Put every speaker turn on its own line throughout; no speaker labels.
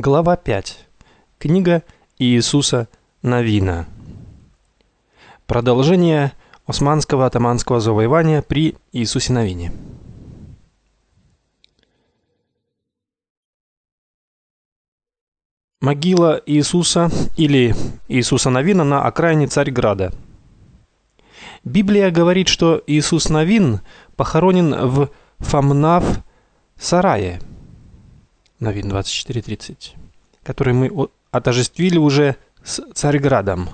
Глава 5. Книга Иисуса Навина. Продолжение османского атаманского завоевания при Иисусе Навине. Могила Иисуса или Иисуса Навина на окраине Царьграда. Библия говорит, что Иисус Навин похоронен в Фамнав сарае. Навин 24:30, который мы отождествили уже с Царьградом.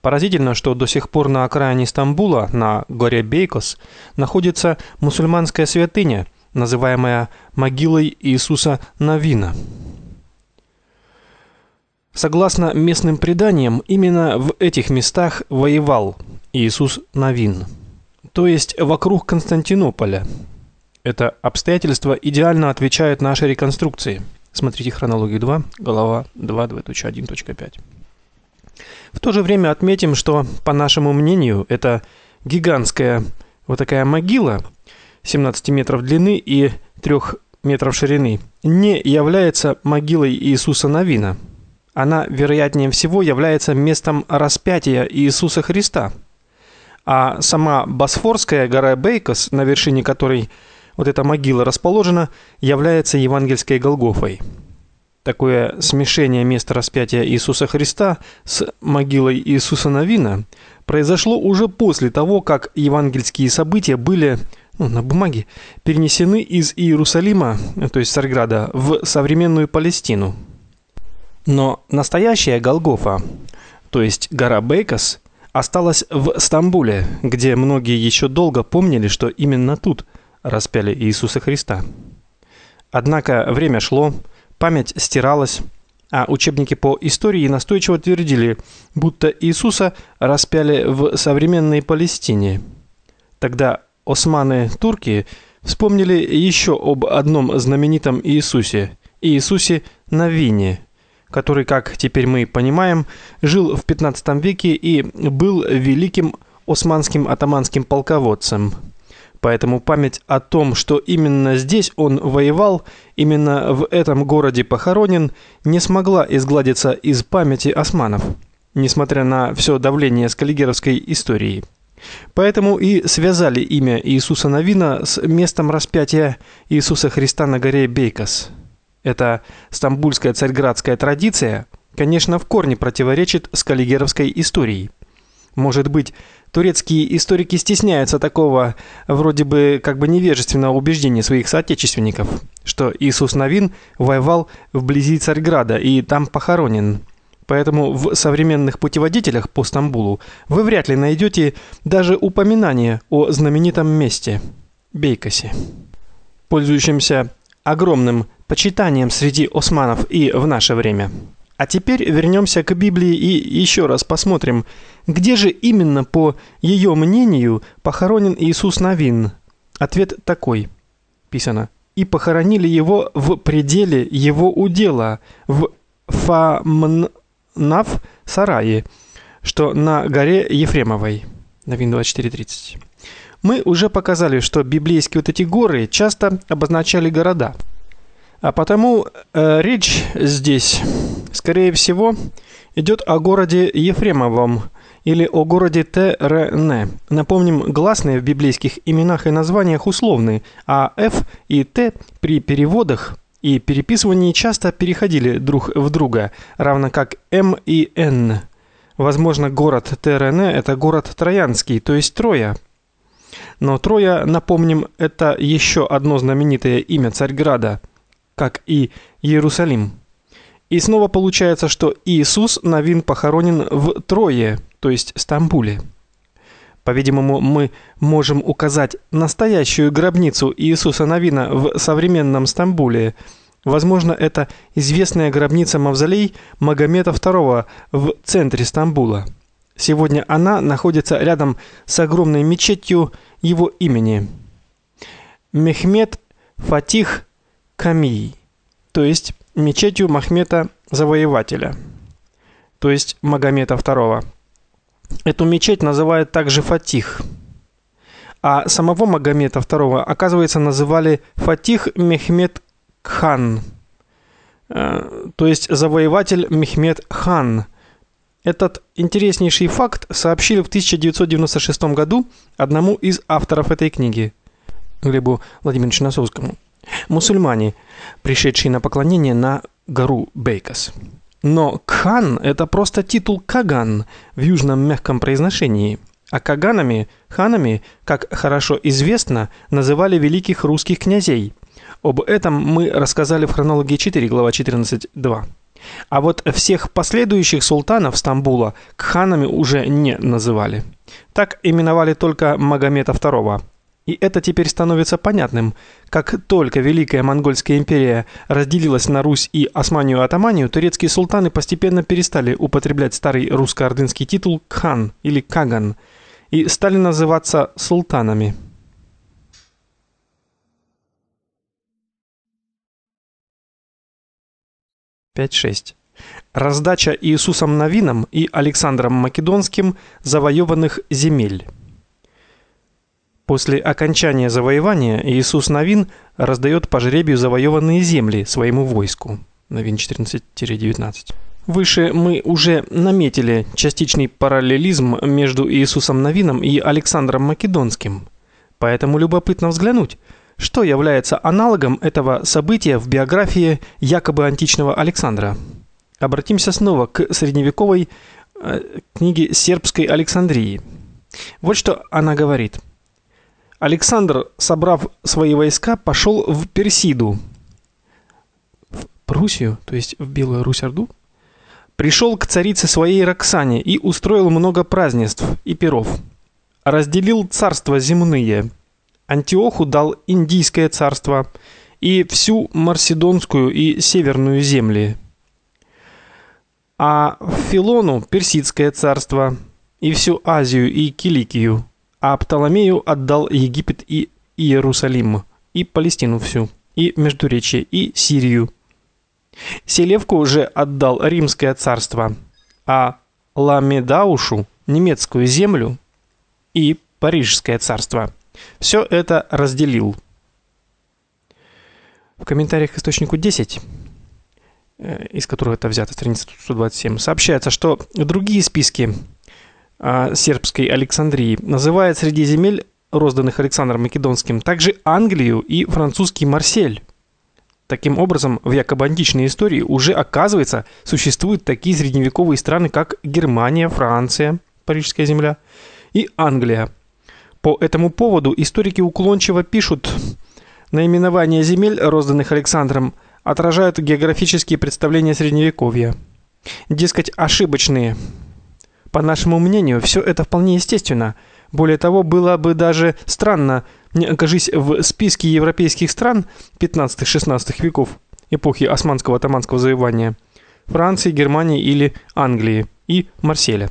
Поразительно, что до сих пор на окраине Стамбула, на горе Бейкос, находится мусульманская святыня, называемая могилой Иисуса Навина. Согласно местным преданиям, именно в этих местах воевал Иисус Навин, то есть вокруг Константинополя. Это обстоятельство идеально отвечает нашей реконструкции. Смотрите хронологию 2, глава 2.1.5. В то же время отметим, что, по нашему мнению, это гигантская вот такая могила 17 метров длины и 3 метров ширины не является могилой Иисуса Навина. Она, вероятнее всего, является местом распятия Иисуса Христа. А сама Босфорская гора Бейкос, на вершине которой вот эта могила расположена, является евангельской Голгофой. Такое смешение места распятия Иисуса Христа с могилой Иисуса Навина произошло уже после того, как евангельские события были ну, на бумаге перенесены из Иерусалима, то есть Царьграда, в современную Палестину. Но настоящая Голгофа, то есть гора Бейкос, осталась в Стамбуле, где многие еще долго помнили, что именно тут – распяли Иисуса Христа. Однако время шло, память стиралась, а учебники по истории настойчиво твердили, будто Иисуса распяли в современной Палестине. Тогда османы-турки вспомнили еще об одном знаменитом Иисусе, Иисусе Навине, который, как теперь мы понимаем, жил в 15 веке и был великим османским атаманским полководцем. Поэтому память о том, что именно здесь он воевал, именно в этом городе похоронен, не смогла изгладиться из памяти османов, несмотря на все давление скаллигеровской истории. Поэтому и связали имя Иисуса Навина с местом распятия Иисуса Христа на горе Бейкос. Эта стамбульская царьградская традиция, конечно, в корне противоречит скаллигеровской истории. Может быть, турецкие историки стесняются такого вроде бы как бы невежественного убеждения своих соотечественников, что Иисус Навин воевал вблизи Царьграда и там похоронен. Поэтому в современных путеводителях по Стамбулу вы вряд ли найдете даже упоминание о знаменитом месте Бейкосе. Пользующимся огромным почитанием среди османов и в наше время. А теперь вернемся к Библии и еще раз посмотрим, где же именно, по ее мнению, похоронен Иисус Навин. Ответ такой. Писано: "И похоронили его в пределе его удела, в Фамнав сарае, что на горе Ефремовой". Навин 24:30. Мы уже показали, что библейские вот эти горы часто обозначали города. А потому э, речь здесь, скорее всего, идет о городе Ефремовом или о городе Терне. Напомним, гласные в библейских именах и названиях условны, а F и T при переводах и переписывании часто переходили друг в друга, равно как М и Н. Возможно, город Терне это город Троянский, то есть Троя. Но Троя, напомним, это еще одно знаменитое имя Царьграда – как и Иерусалим. И снова получается, что Иисус Навин похоронен в Трое, то есть Стамбуле. По-видимому, мы можем указать настоящую гробницу Иисуса Навина в современном Стамбуле. Возможно, это известная гробница-мавзолей Магомета II в центре Стамбула. Сегодня она находится рядом с огромной мечетью его имени. Мехмед Фатих Камии, то есть мечетью Махмета Завоевателя, то есть Магомета II. Эту мечеть называют также Фатих. А самого Магомета II, оказывается, называли Фатих Мехмед Хан. э, то есть завоеватель Мехмед хан. Этот интереснейший факт сообщили в 1996 году одному из авторов этой книги, Глебу Владимировичу Носовскому. Мусульмане, пришедшие на поклонение на гору Бейкас. Но Кхан это просто титул Каган в южном мягком произношении. А каганами, ханами, как хорошо известно, называли великих русских князей. Об этом мы рассказали в хронологии 4, глава 14.2. А вот всех последующих султанов Стамбула кханами уже не называли. Так именовали только Магомета II. И это теперь становится понятным. Как только Великая Монгольская империя разделилась на Русь и Османию-Атаманию, турецкие султаны постепенно перестали употреблять старый русско-ордынский титул «кхан» или «каган» и стали называться султанами. Пять шесть. Раздача Иисусом Новином и Александром Македонским завоеванных земель. После окончания завоевания Иисус Новин раздает по жребию завоеванные земли своему войску. Новин 14-19. Выше мы уже наметили частичный параллелизм между Иисусом Новином и Александром Македонским. Поэтому любопытно взглянуть, что является аналогом этого события в биографии якобы античного Александра. Обратимся снова к средневековой э, книге сербской Александрии. Вот что она говорит. Александр, собрав свои войска, пошел в Персиду. В Пруссию, то есть в Белую Русь-Орду, пришел к царице своей Роксане и устроил много празднеств и пиров. Разделил царства земные. Антиоху дал Индийское царство и всю Марсидонскую и Северную земли. А Филону Персидское царство и всю Азию и Киликию а Птоломею отдал Египет и Иерусалим, и Палестину всю, и Междуречье, и Сирию. Селевку уже отдал Римское царство, а Ламедаушу немецкую землю и Парижское царство. Все это разделил. В комментариях к источнику 10, э, из которого это взято, страница 127, сообщается, что другие списки сербской Александрии, называет среди земель, розданных Александром Македонским, также Англию и французский Марсель. Таким образом, в якобы античной истории уже оказывается существуют такие средневековые страны, как Германия, Франция, Парижская земля и Англия. По этому поводу историки уклончиво пишут: наименования земель, розданных Александром, отражают географические представления средневековья. Дескать, ошибочные. По нашему мнению, все это вполне естественно. Более того, было бы даже странно, не окажись в списке европейских стран 15-16 веков эпохи османского-атаманского завоевания Франции, Германии или Англии и Марселя.